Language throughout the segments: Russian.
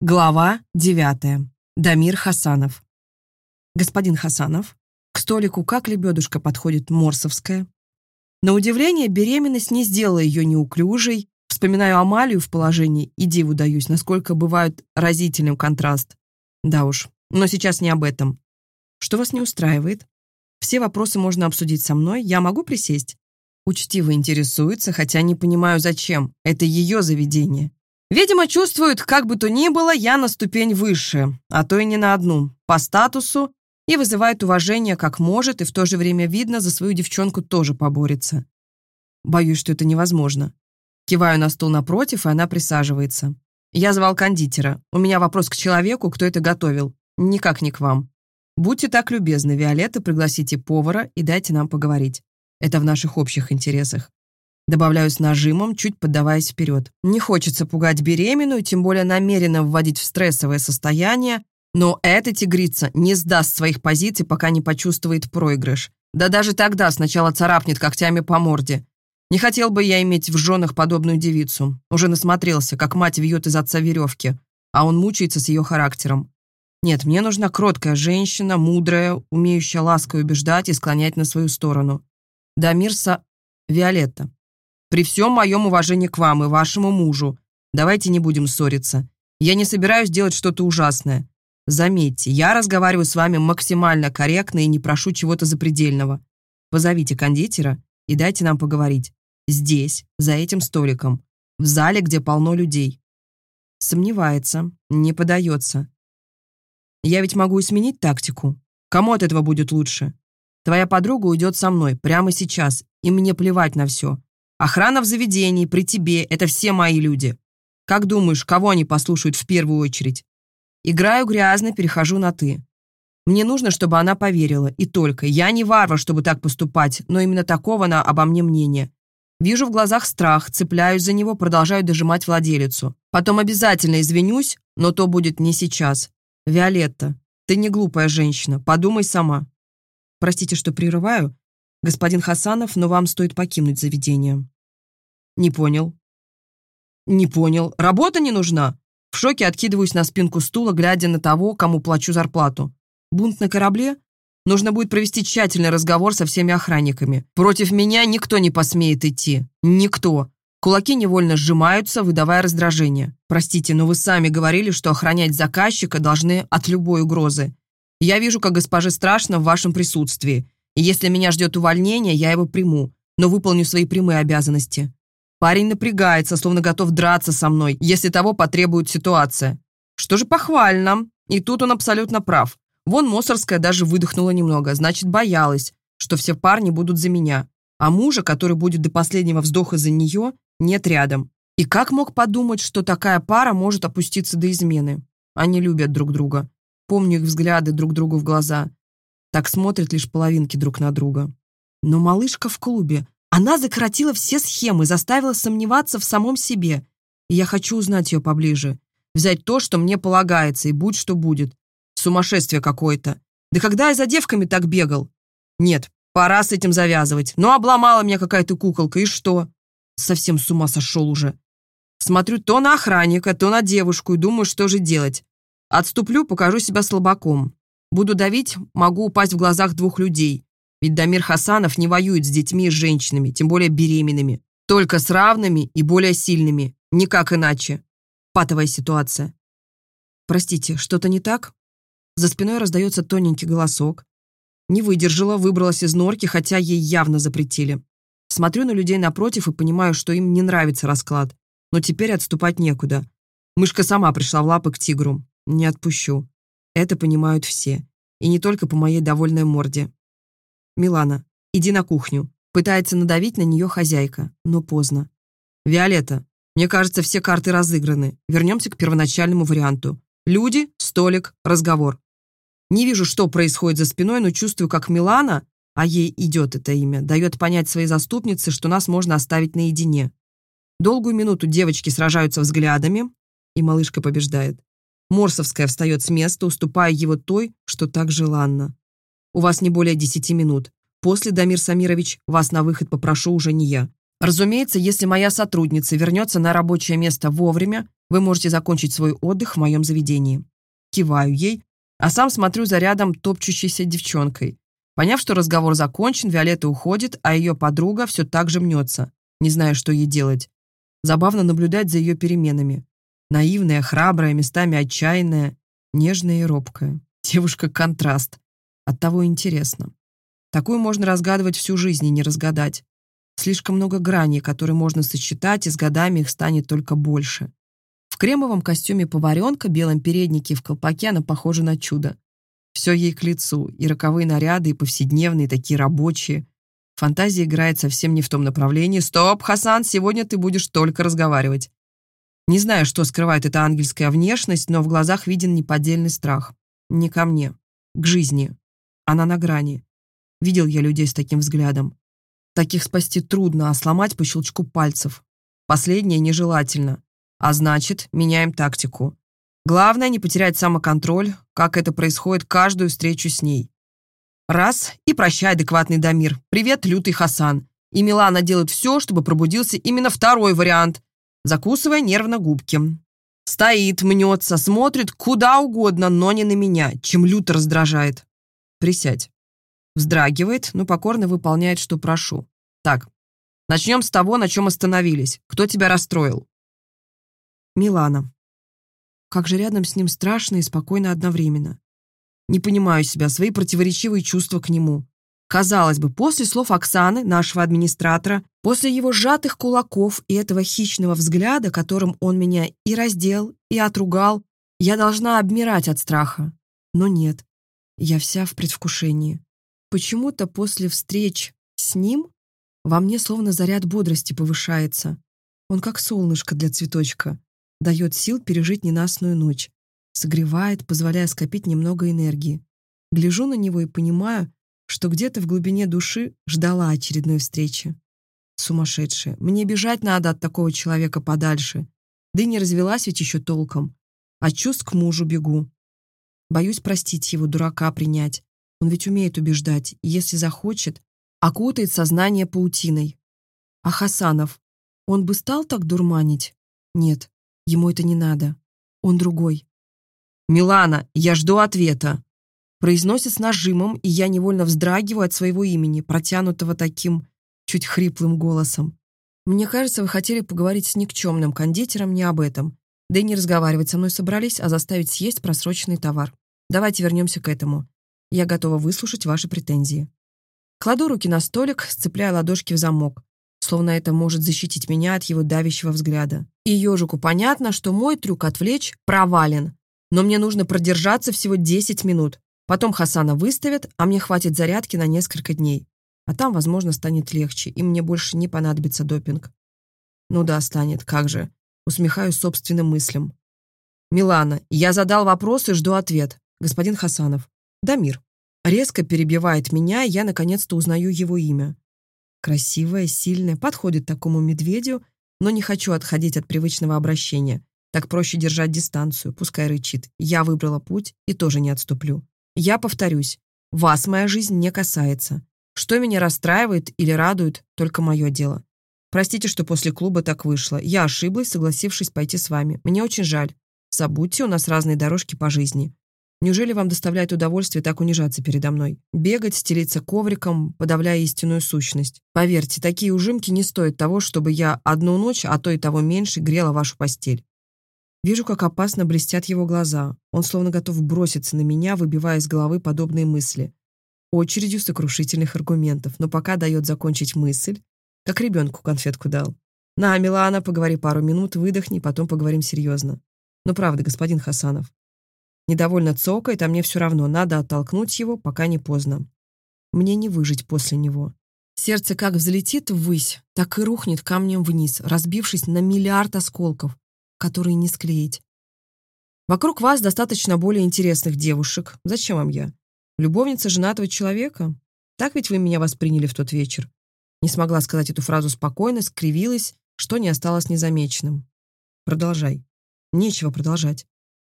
Глава 9. Дамир Хасанов. Господин Хасанов, к столику как лебедушка подходит Морсовская. На удивление, беременность не сделала ее неуклюжей. Вспоминаю Амалию в положении и диву даюсь, насколько бывает разительным контраст. Да уж, но сейчас не об этом. Что вас не устраивает? Все вопросы можно обсудить со мной, я могу присесть? Учтиво интересуется, хотя не понимаю зачем. Это ее заведение. Видимо, чувствуют, как бы то ни было, я на ступень выше, а то и не на одну, по статусу, и вызывает уважение как может, и в то же время видно, за свою девчонку тоже поборется. Боюсь, что это невозможно. Киваю на стул напротив, и она присаживается. Я звал кондитера. У меня вопрос к человеку, кто это готовил. Никак не к вам. Будьте так любезны, Виолетта, пригласите повара и дайте нам поговорить. Это в наших общих интересах. Добавляю с нажимом, чуть поддаваясь вперед. Не хочется пугать беременную, тем более намеренно вводить в стрессовое состояние, но эта тигрица не сдаст своих позиций, пока не почувствует проигрыш. Да даже тогда сначала царапнет когтями по морде. Не хотел бы я иметь в женах подобную девицу. Уже насмотрелся, как мать вьет из отца веревки, а он мучается с ее характером. Нет, мне нужна кроткая женщина, мудрая, умеющая ласково убеждать и склонять на свою сторону. Дамирса Виолетта. При всем моем уважении к вам и вашему мужу, давайте не будем ссориться. Я не собираюсь делать что-то ужасное. Заметьте, я разговариваю с вами максимально корректно и не прошу чего-то запредельного. Позовите кондитера и дайте нам поговорить. Здесь, за этим столиком, в зале, где полно людей. Сомневается, не подается. Я ведь могу и сменить тактику. Кому от этого будет лучше? Твоя подруга уйдет со мной прямо сейчас, и мне плевать на все. Охрана в заведении, при тебе — это все мои люди. Как думаешь, кого они послушают в первую очередь? Играю грязно, перехожу на «ты». Мне нужно, чтобы она поверила, и только. Я не варвар, чтобы так поступать, но именно такого она обо мне мнение. Вижу в глазах страх, цепляюсь за него, продолжаю дожимать владелицу. Потом обязательно извинюсь, но то будет не сейчас. Виолетта, ты не глупая женщина, подумай сама. Простите, что прерываю, господин Хасанов, но вам стоит покинуть заведение. Не понял. Не понял. Работа не нужна? В шоке откидываюсь на спинку стула, глядя на того, кому плачу зарплату. Бунт на корабле? Нужно будет провести тщательный разговор со всеми охранниками. Против меня никто не посмеет идти. Никто. Кулаки невольно сжимаются, выдавая раздражение. Простите, но вы сами говорили, что охранять заказчика должны от любой угрозы. Я вижу, как госпоже страшно в вашем присутствии. И если меня ждет увольнение, я его приму, но выполню свои прямые обязанности. Парень напрягается, словно готов драться со мной, если того потребует ситуация. Что же похвально. И тут он абсолютно прав. Вон Мосорская даже выдохнула немного, значит, боялась, что все парни будут за меня. А мужа, который будет до последнего вздоха за нее, нет рядом. И как мог подумать, что такая пара может опуститься до измены? Они любят друг друга. Помню их взгляды друг другу в глаза. Так смотрят лишь половинки друг на друга. Но малышка в клубе. Она закоротила все схемы, заставила сомневаться в самом себе. И я хочу узнать ее поближе. Взять то, что мне полагается, и будь что будет. Сумасшествие какое-то. Да когда я за девками так бегал? Нет, пора с этим завязывать. Ну, обломала меня какая-то куколка, и что? Совсем с ума сошел уже. Смотрю то на охранника, то на девушку и думаю, что же делать. Отступлю, покажу себя слабаком. Буду давить, могу упасть в глазах двух людей. Ведь Дамир Хасанов не воюет с детьми и женщинами, тем более беременными. Только с равными и более сильными. Никак иначе. Патовая ситуация. Простите, что-то не так? За спиной раздается тоненький голосок. Не выдержала, выбралась из норки, хотя ей явно запретили. Смотрю на людей напротив и понимаю, что им не нравится расклад. Но теперь отступать некуда. Мышка сама пришла в лапы к тигру. Не отпущу. Это понимают все. И не только по моей довольной морде. Милана, иди на кухню. Пытается надавить на нее хозяйка, но поздно. Виолетта, мне кажется, все карты разыграны. Вернемся к первоначальному варианту. Люди, столик, разговор. Не вижу, что происходит за спиной, но чувствую, как Милана, а ей идет это имя, дает понять своей заступнице, что нас можно оставить наедине. Долгую минуту девочки сражаются взглядами, и малышка побеждает. Морсовская встает с места, уступая его той, что так желанно. «У вас не более десяти минут. После, Дамир Самирович, вас на выход попрошу уже не я. Разумеется, если моя сотрудница вернется на рабочее место вовремя, вы можете закончить свой отдых в моем заведении. Киваю ей, а сам смотрю за рядом топчущейся девчонкой. Поняв, что разговор закончен, Виолетта уходит, а ее подруга все так же мнется, не зная, что ей делать. Забавно наблюдать за ее переменами. Наивная, храбрая, местами отчаянная, нежная и робкая. Девушка-контраст. Оттого интересно. Такую можно разгадывать всю жизнь и не разгадать. Слишком много граней, которые можно сочетать, и с годами их станет только больше. В кремовом костюме поваренка, белом переднике в колпаке она похожа на чудо. Все ей к лицу, и роковые наряды, и повседневные, такие рабочие. Фантазия играет совсем не в том направлении. «Стоп, Хасан, сегодня ты будешь только разговаривать». Не знаю, что скрывает эта ангельская внешность, но в глазах виден неподдельный страх. Не ко мне, к жизни. Она на грани. Видел я людей с таким взглядом. Таких спасти трудно, а сломать по щелчку пальцев. Последнее нежелательно. А значит, меняем тактику. Главное не потерять самоконтроль, как это происходит каждую встречу с ней. Раз и прощай, адекватный Дамир. Привет, лютый Хасан. И Милана делает все, чтобы пробудился именно второй вариант, закусывая нервно губки. Стоит, мнется, смотрит куда угодно, но не на меня, чем люто раздражает. Присядь. Вздрагивает, но покорно выполняет, что прошу. Так, начнем с того, на чем остановились. Кто тебя расстроил? Милана. Как же рядом с ним страшно и спокойно одновременно. Не понимаю себя, свои противоречивые чувства к нему. Казалось бы, после слов Оксаны, нашего администратора, после его сжатых кулаков и этого хищного взгляда, которым он меня и раздел, и отругал, я должна обмирать от страха. Но нет, я вся в предвкушении. Почему-то после встреч с ним во мне словно заряд бодрости повышается. Он как солнышко для цветочка, дает сил пережить ненастную ночь согревает, позволяя скопить немного энергии. Гляжу на него и понимаю, что где-то в глубине души ждала очередной встречи. Сумасшедшая. Мне бежать надо от такого человека подальше. Да и не развелась ведь еще толком. А чувств к мужу бегу. Боюсь простить его, дурака принять. Он ведь умеет убеждать, если захочет, окутает сознание паутиной. А Хасанов, он бы стал так дурманить? Нет, ему это не надо. Он другой. «Милана, я жду ответа!» Произносит с нажимом, и я невольно вздрагиваю от своего имени, протянутого таким чуть хриплым голосом. Мне кажется, вы хотели поговорить с никчемным кондитером не об этом. Да и не разговаривать со мной собрались, а заставить съесть просроченный товар. Давайте вернемся к этому. Я готова выслушать ваши претензии. Кладу руки на столик, сцепляя ладошки в замок, словно это может защитить меня от его давящего взгляда. И ежику понятно, что мой трюк отвлечь провален, но мне нужно продержаться всего 10 минут. Потом Хасана выставят, а мне хватит зарядки на несколько дней. А там, возможно, станет легче, и мне больше не понадобится допинг. Ну да, станет, как же. Усмехаюсь собственным мыслям. Милана, я задал вопрос и жду ответ. Господин Хасанов. Дамир. Резко перебивает меня, я наконец-то узнаю его имя. Красивая, сильная, подходит такому медведю, но не хочу отходить от привычного обращения. Так проще держать дистанцию, пускай рычит. Я выбрала путь и тоже не отступлю. Я повторюсь, вас моя жизнь не касается. Что меня расстраивает или радует, только мое дело. Простите, что после клуба так вышло. Я ошиблась, согласившись пойти с вами. Мне очень жаль. Забудьте, у нас разные дорожки по жизни. Неужели вам доставляет удовольствие так унижаться передо мной? Бегать, стелиться ковриком, подавляя истинную сущность. Поверьте, такие ужимки не стоят того, чтобы я одну ночь, а то и того меньше, грела вашу постель. Вижу, как опасно блестят его глаза. Он словно готов броситься на меня, выбивая из головы подобные мысли. Очередью сокрушительных аргументов, но пока дает закончить мысль, как ребенку конфетку дал. «На, Милана, поговори пару минут, выдохни, потом поговорим серьезно. Но правда, господин Хасанов». Недовольно цокает, а мне все равно, надо оттолкнуть его, пока не поздно. Мне не выжить после него. Сердце как взлетит ввысь, так и рухнет камнем вниз, разбившись на миллиард осколков, которые не склеить. Вокруг вас достаточно более интересных девушек. Зачем вам я? Любовница женатого человека? Так ведь вы меня восприняли в тот вечер. Не смогла сказать эту фразу спокойно, скривилась, что не осталось незамеченным. Продолжай. Нечего продолжать.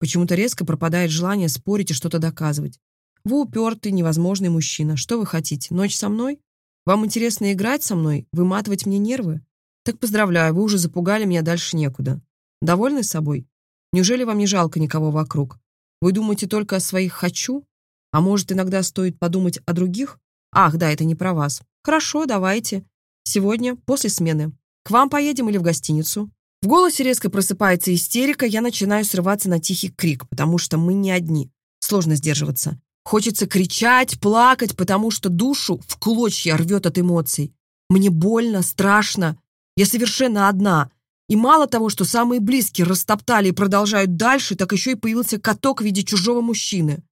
Почему-то резко пропадает желание спорить и что-то доказывать. Вы упертый, невозможный мужчина. Что вы хотите? Ночь со мной? Вам интересно играть со мной? Выматывать мне нервы? Так поздравляю, вы уже запугали меня дальше некуда. Довольны собой? Неужели вам не жалко никого вокруг? Вы думаете только о своих «хочу»? А может, иногда стоит подумать о других? Ах, да, это не про вас. Хорошо, давайте. Сегодня, после смены. К вам поедем или в гостиницу? В голосе резко просыпается истерика, я начинаю срываться на тихий крик, потому что мы не одни. Сложно сдерживаться. Хочется кричать, плакать, потому что душу в клочья рвет от эмоций. Мне больно, страшно. Я совершенно одна. И мало того, что самые близкие растоптали и продолжают дальше, так еще и появился каток в виде чужого мужчины.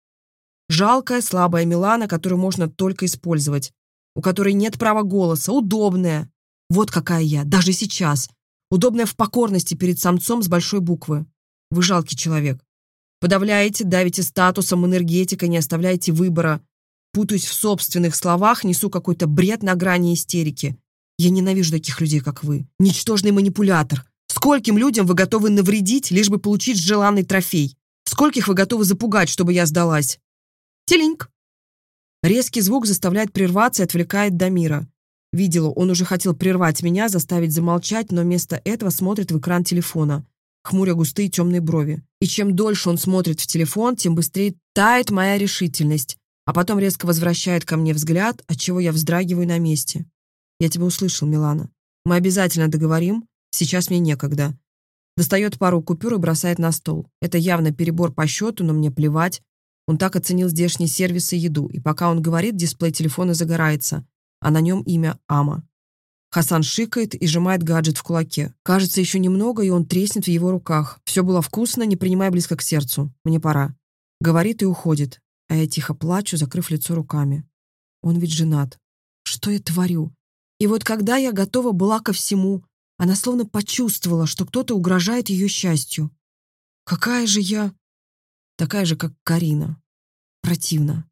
Жалкая, слабая Милана, которую можно только использовать. У которой нет права голоса, удобная. Вот какая я, даже сейчас. Удобная в покорности перед самцом с большой буквы. Вы жалкий человек. Подавляете, давите статусом, энергетикой, не оставляете выбора. Путаюсь в собственных словах, несу какой-то бред на грани истерики. Я ненавижу таких людей, как вы. Ничтожный манипулятор. Скольким людям вы готовы навредить, лишь бы получить желанный трофей? Скольких вы готовы запугать, чтобы я сдалась? Телинг. Резкий звук заставляет прерваться и отвлекает Дамира. Видела, он уже хотел прервать меня, заставить замолчать, но вместо этого смотрит в экран телефона, хмуря густые темные брови. И чем дольше он смотрит в телефон, тем быстрее тает моя решительность, а потом резко возвращает ко мне взгляд, отчего я вздрагиваю на месте. Я тебя услышал, Милана. Мы обязательно договорим. Сейчас мне некогда. Достает пару купюр и бросает на стол. Это явно перебор по счету, но мне плевать. Он так оценил здешний сервис и еду, и пока он говорит, дисплей телефона загорается, а на нем имя Ама. Хасан шикает и сжимает гаджет в кулаке. Кажется, еще немного, и он треснет в его руках. Все было вкусно, не принимай близко к сердцу. Мне пора. Говорит и уходит. А я тихо плачу, закрыв лицо руками. Он ведь женат. Что я творю? И вот когда я готова была ко всему, она словно почувствовала, что кто-то угрожает ее счастью. Какая же я... Такая же, как Карина. Противно.